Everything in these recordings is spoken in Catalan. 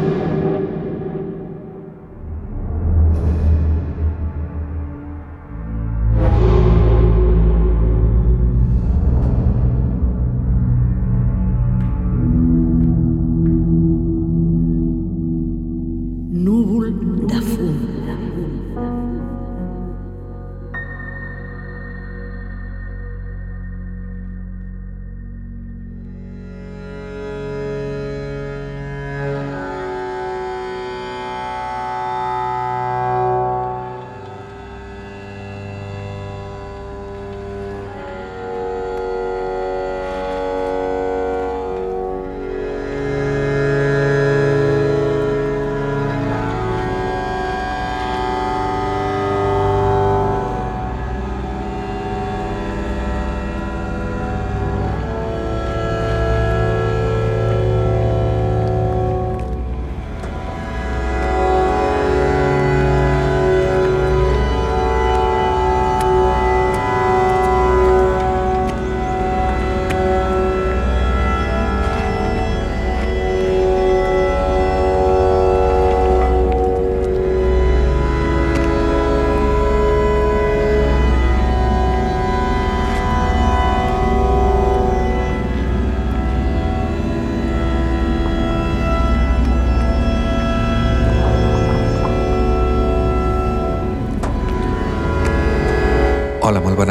you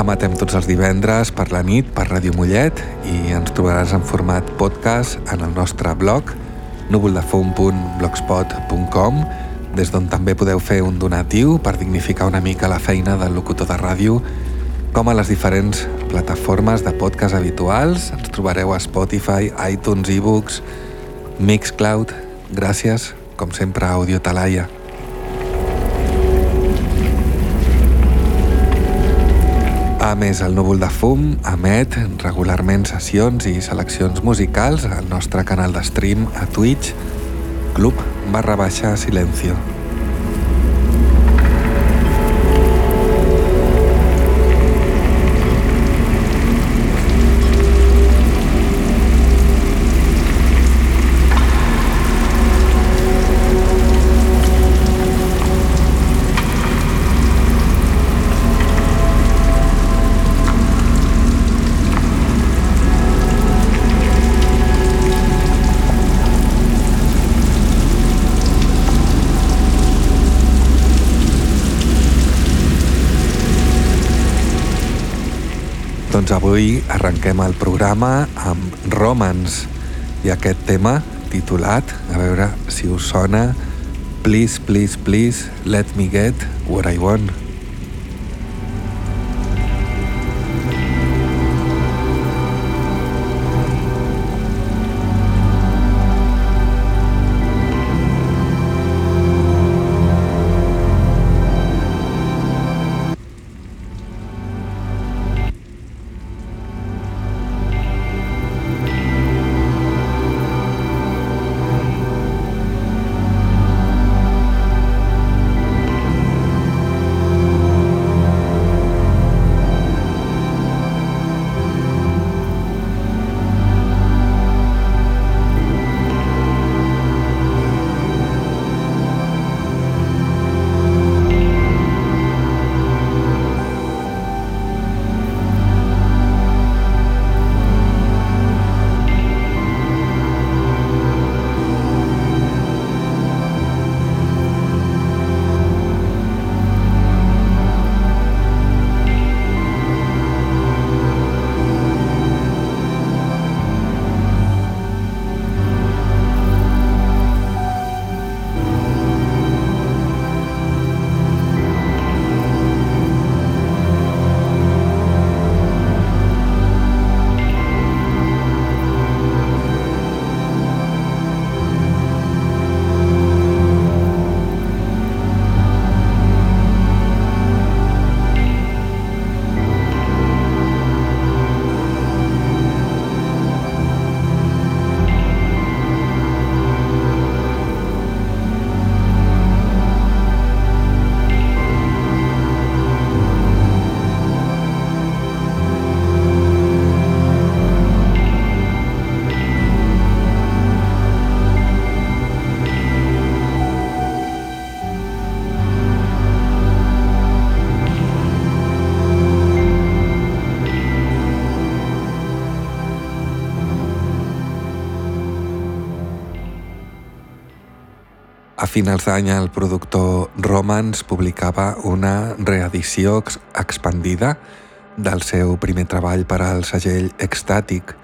Emetem tots els divendres per la nit per Ràdio Mollet i ens trobaràs en format podcast en el nostre blog núvoldefum.blogspot.com des d'on també podeu fer un donatiu per dignificar una mica la feina del locutor de ràdio com a les diferents plataformes de podcast habituals. Ens trobareu a Spotify, iTunes, eBooks, Mixcloud. Gràcies, com sempre, a Audio Talaia. A més, el Núvol de Fum emet regularment sessions i seleccions musicals al nostre canal de stream a Twitch, club barra baixa silencio. Doncs avui arrenquem el programa amb Romans i aquest tema titulat, a veure si us sona, Please, please, please, let me get what I want. Finals d'any el productor Romans publicava una reedició expandida del seu primer treball per al segell Ecstatic,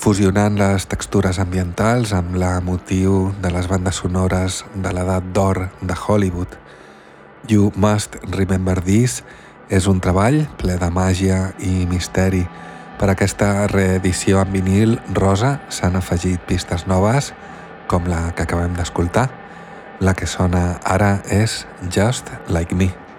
fusionant les textures ambientals amb la motiu de les bandes sonores de l'edat d'or de Hollywood. You Must Remember This és un treball ple de màgia i misteri. Per aquesta reedició en vinil rosa s'han afegit pistes noves, com la que acabem d'escoltar. La que sona ara és Just Like Me.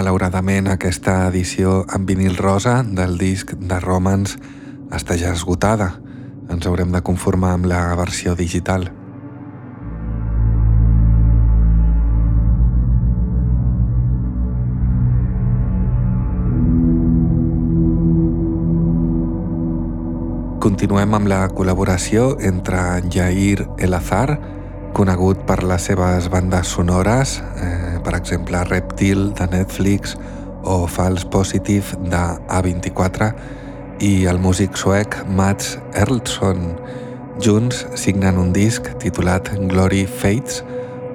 Malauradament, aquesta edició en vinil rosa del disc de Romans està ja esgotada. Ens haurem de conformar amb la versió digital. Continuem amb la col·laboració entre Jair Elazar, conegut per les seves bandes sonores, eh, per exemple Reptil de Netflix o False Positive de A24 i el músic suec Mats Erlsson. Junts signen un disc titulat Glory Fates,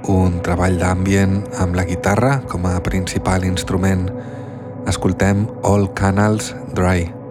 un treball d'ambient amb la guitarra com a principal instrument. Escoltem All Canals Dry.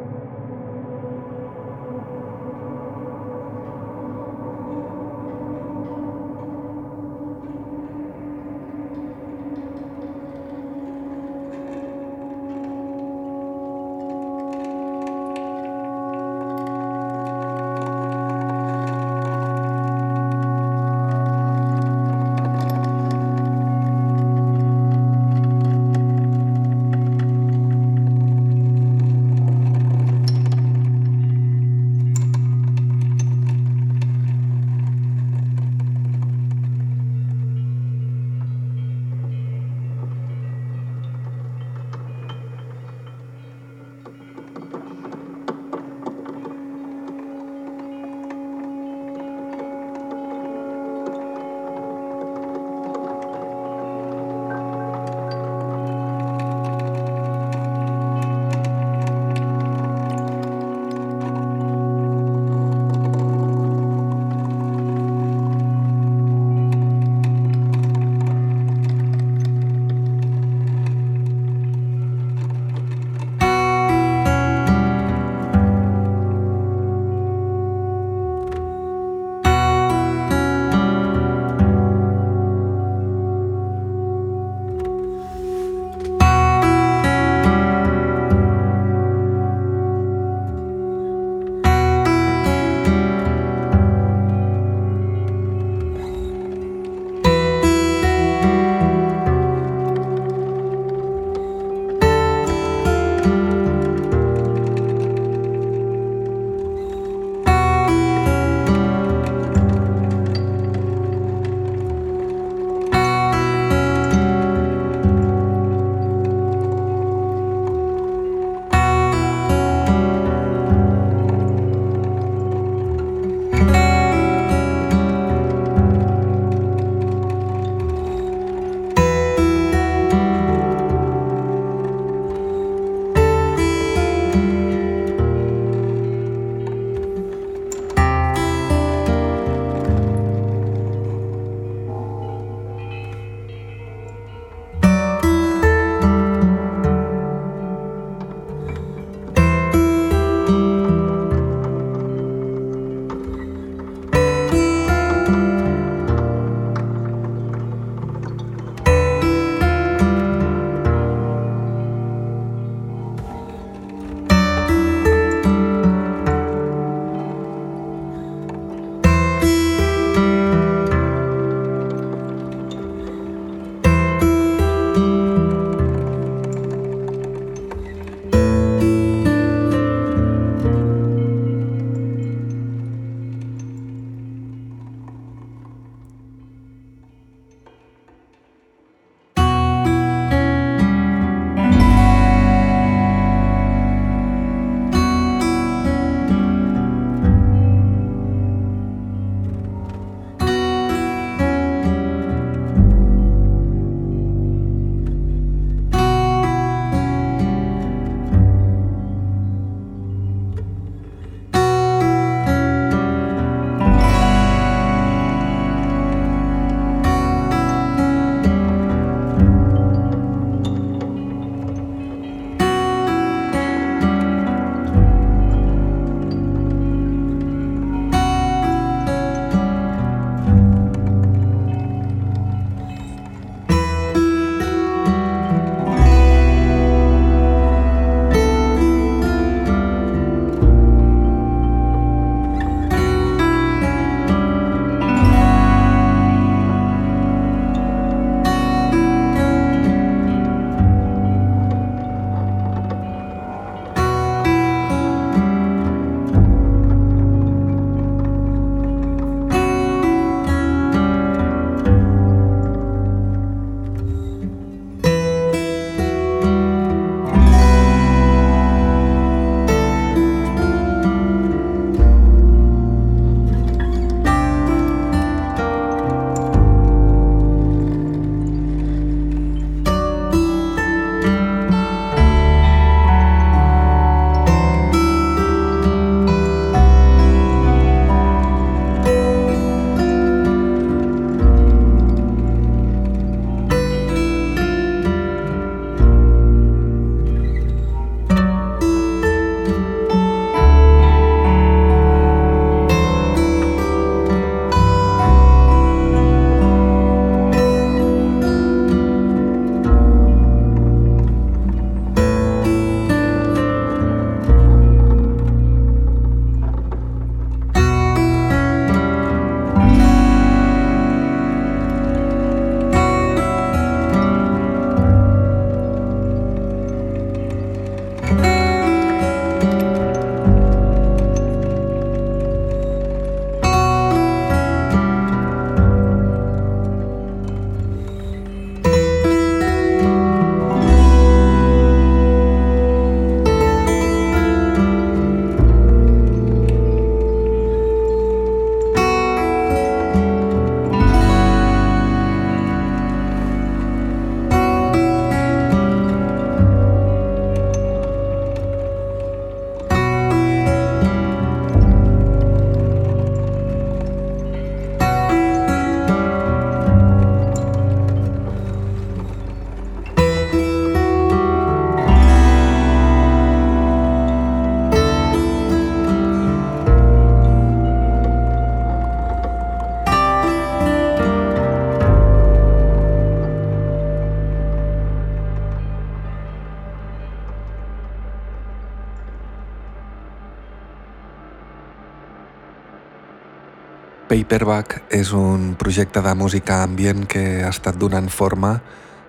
Paperback és un projecte de música ambient que ha estat donant forma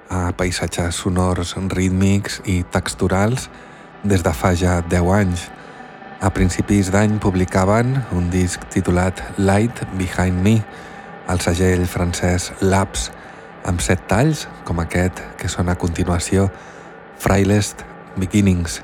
a paisatges sonors rítmics i texturals des de fa ja 10 anys. A principis d'any publicaven un disc titulat Light Behind Me, al segell francès Labs, amb set talls, com aquest que sona a continuació, Frailest Beginnings.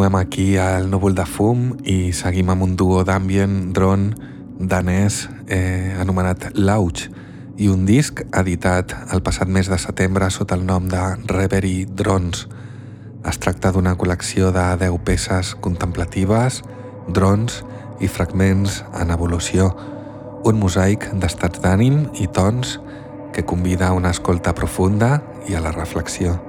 Continuem aquí al Núvol de Fum i seguim amb un duo d'ambient drone danès eh, anomenat Lauch i un disc editat el passat mes de setembre sota el nom de Reverie Drones. Es tracta d'una col·lecció de 10 peces contemplatives, drons i fragments en evolució, un mosaic d'estats d'ànim i tons que convida a una escolta profunda i a la reflexió.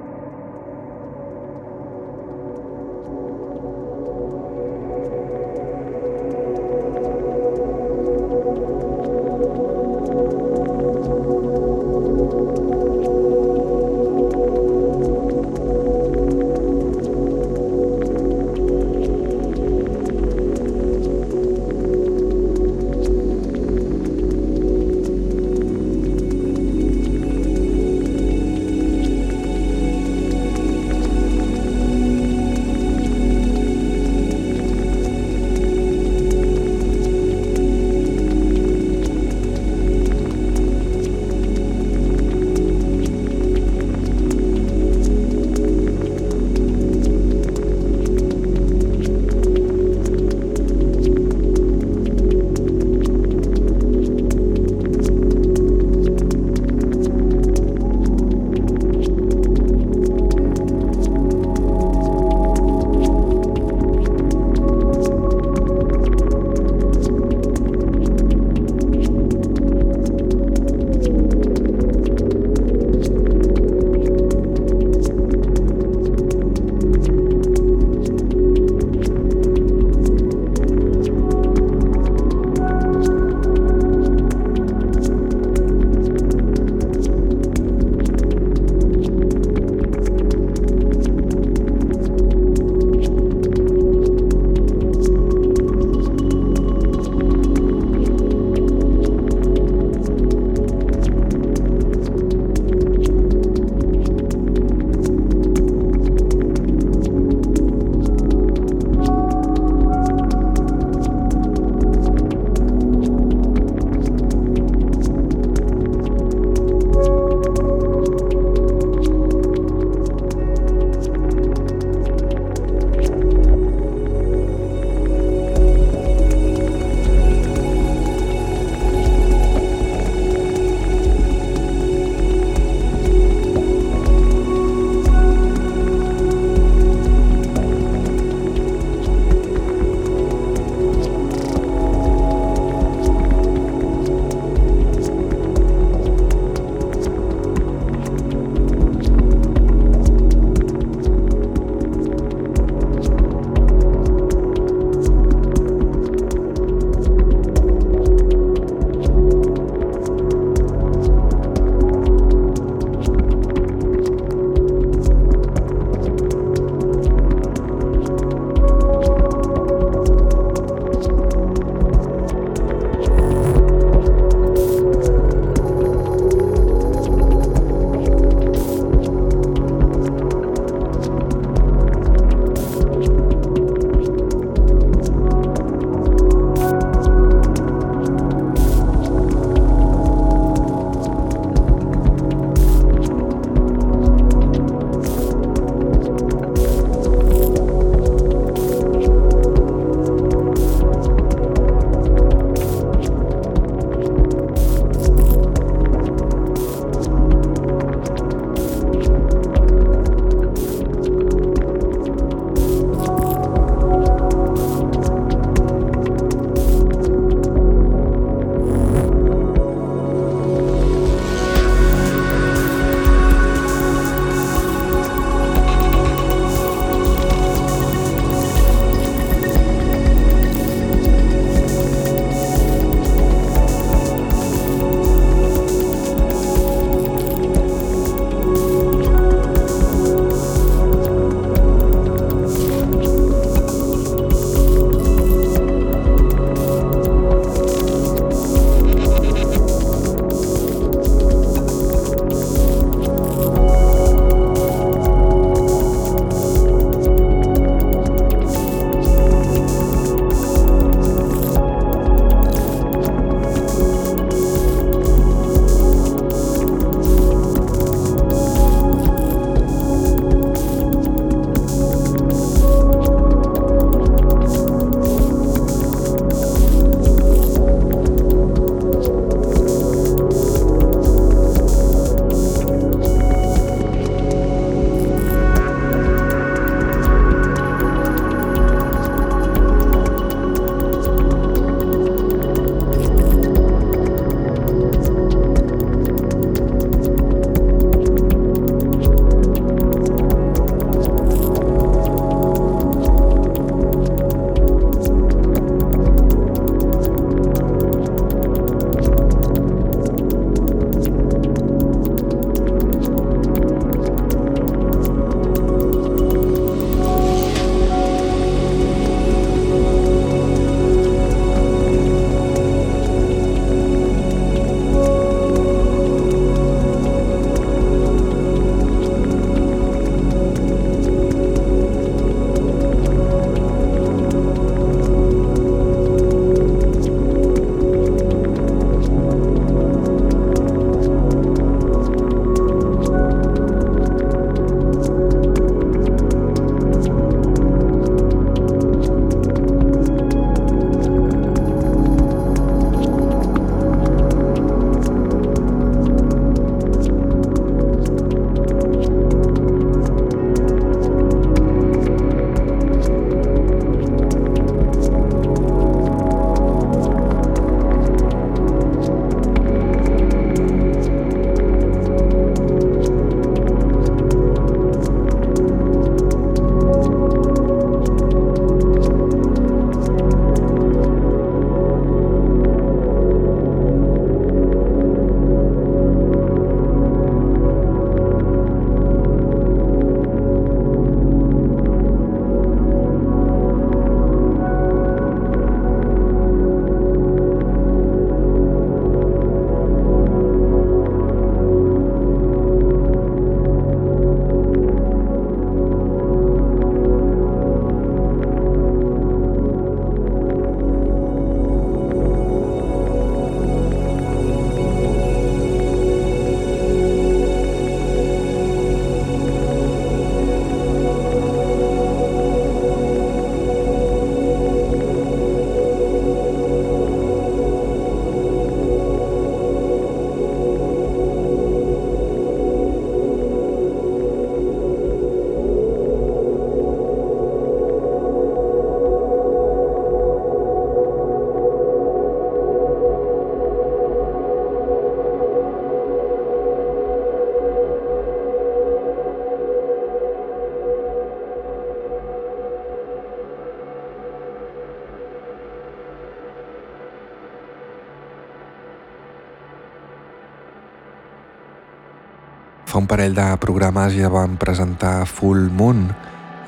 Fa un parell de programes ja vam presentar Full Moon,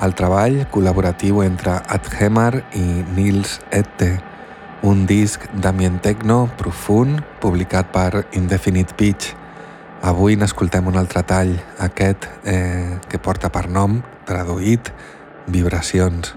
el treball col·laboratiu entre Adhemar i Nils Ette, un disc d'ambient techno profund publicat per Indefinite Pitch. Avui n'escoltem un altre tall, aquest eh, que porta per nom, traduït, Vibracions.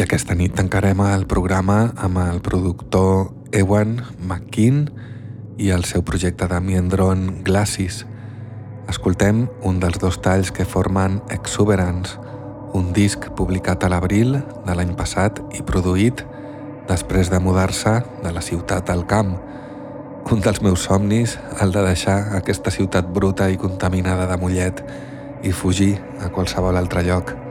I aquesta nit tancarem el programa amb el productor Ewan McKean i el seu projecte de Miendron Glacis. Escoltem un dels dos talls que formen Exuberance, un disc publicat a l'abril de l'any passat i produït després de mudar-se de la ciutat al camp. Un dels meus somnis, el de deixar aquesta ciutat bruta i contaminada de Mollet i fugir a qualsevol altre lloc.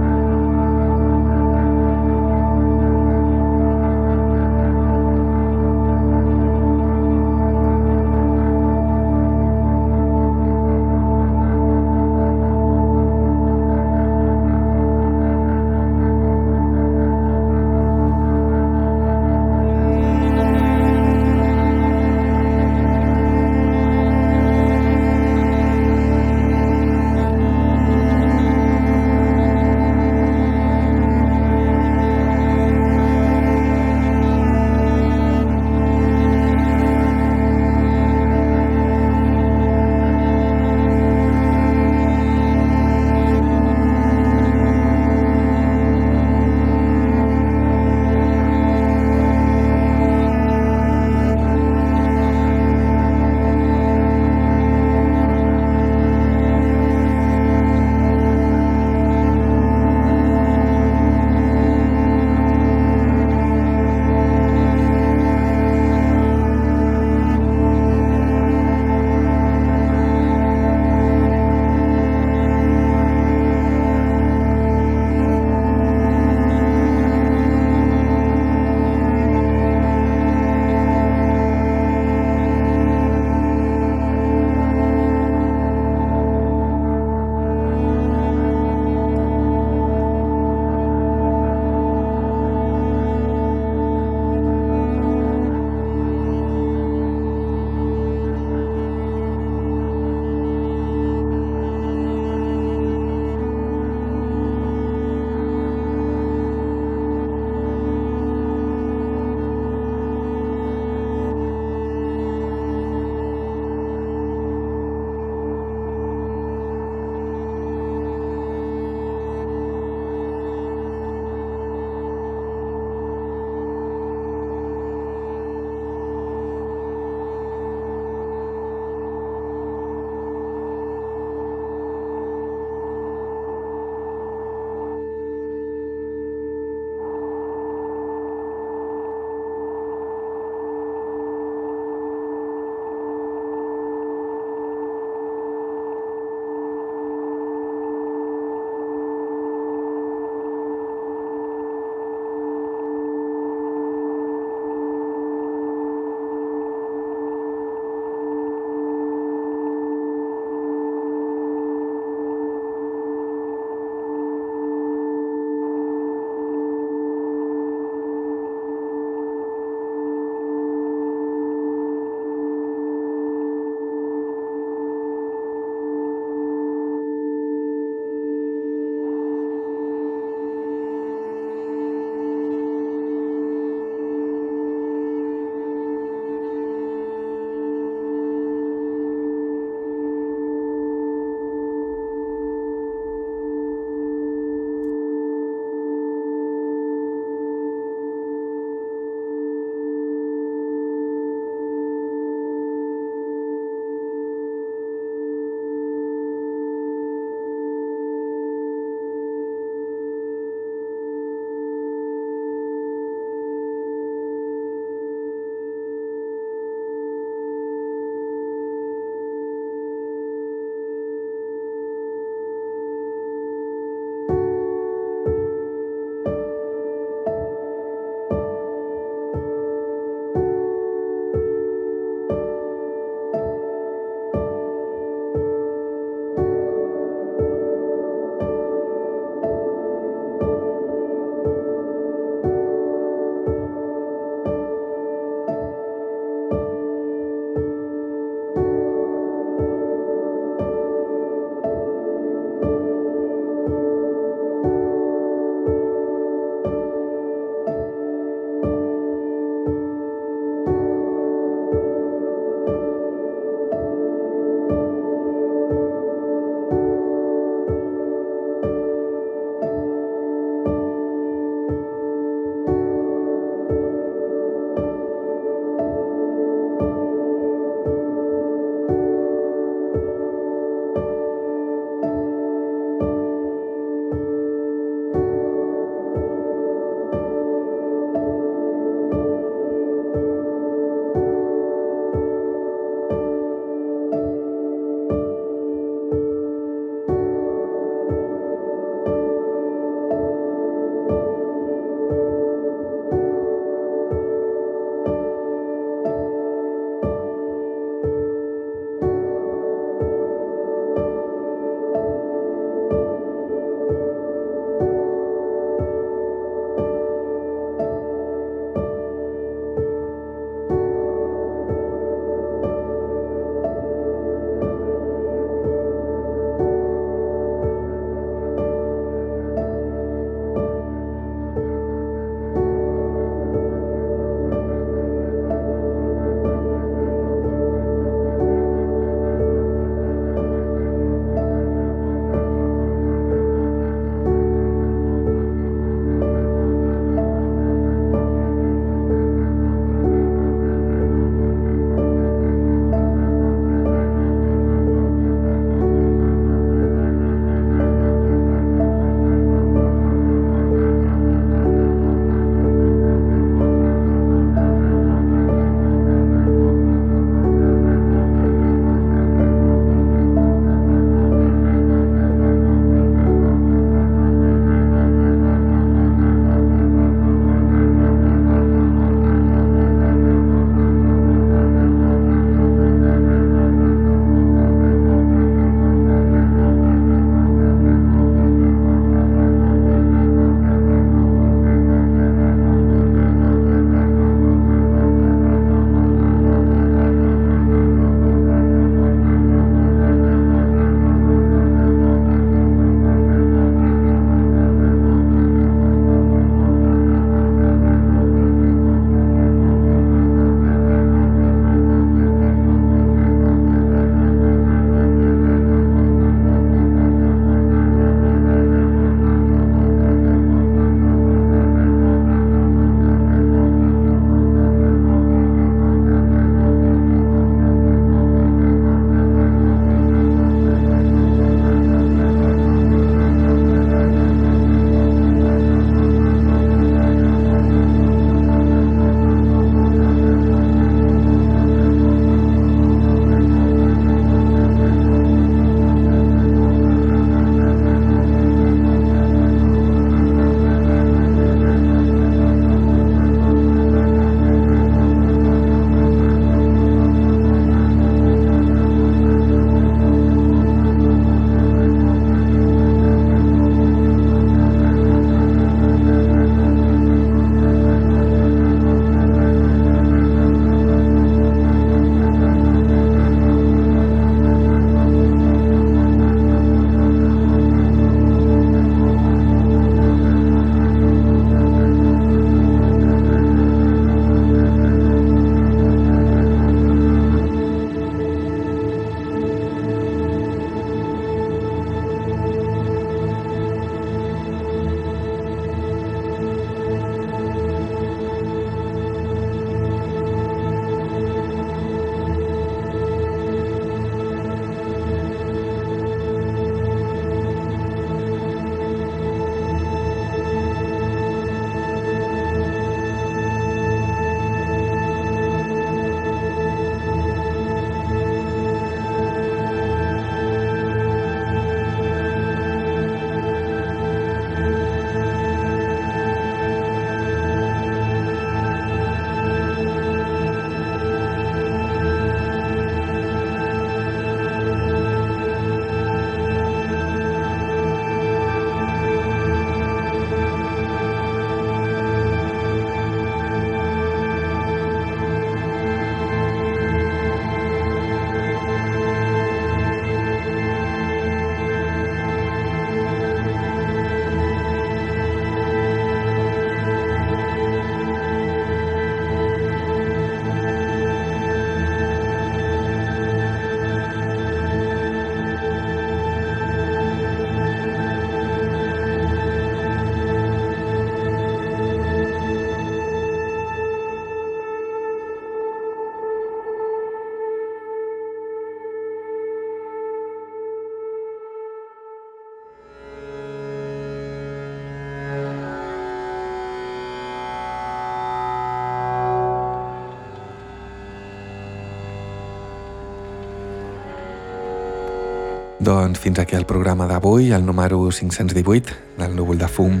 Doncs fins aquí el programa d'avui, el número 518 del núvol de fum.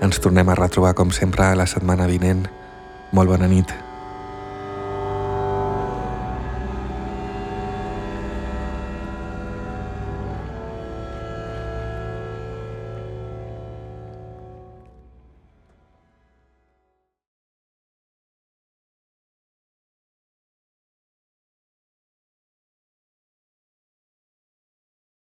Ens tornem a retrobar com sempre la setmana vinent. Molt bona nit.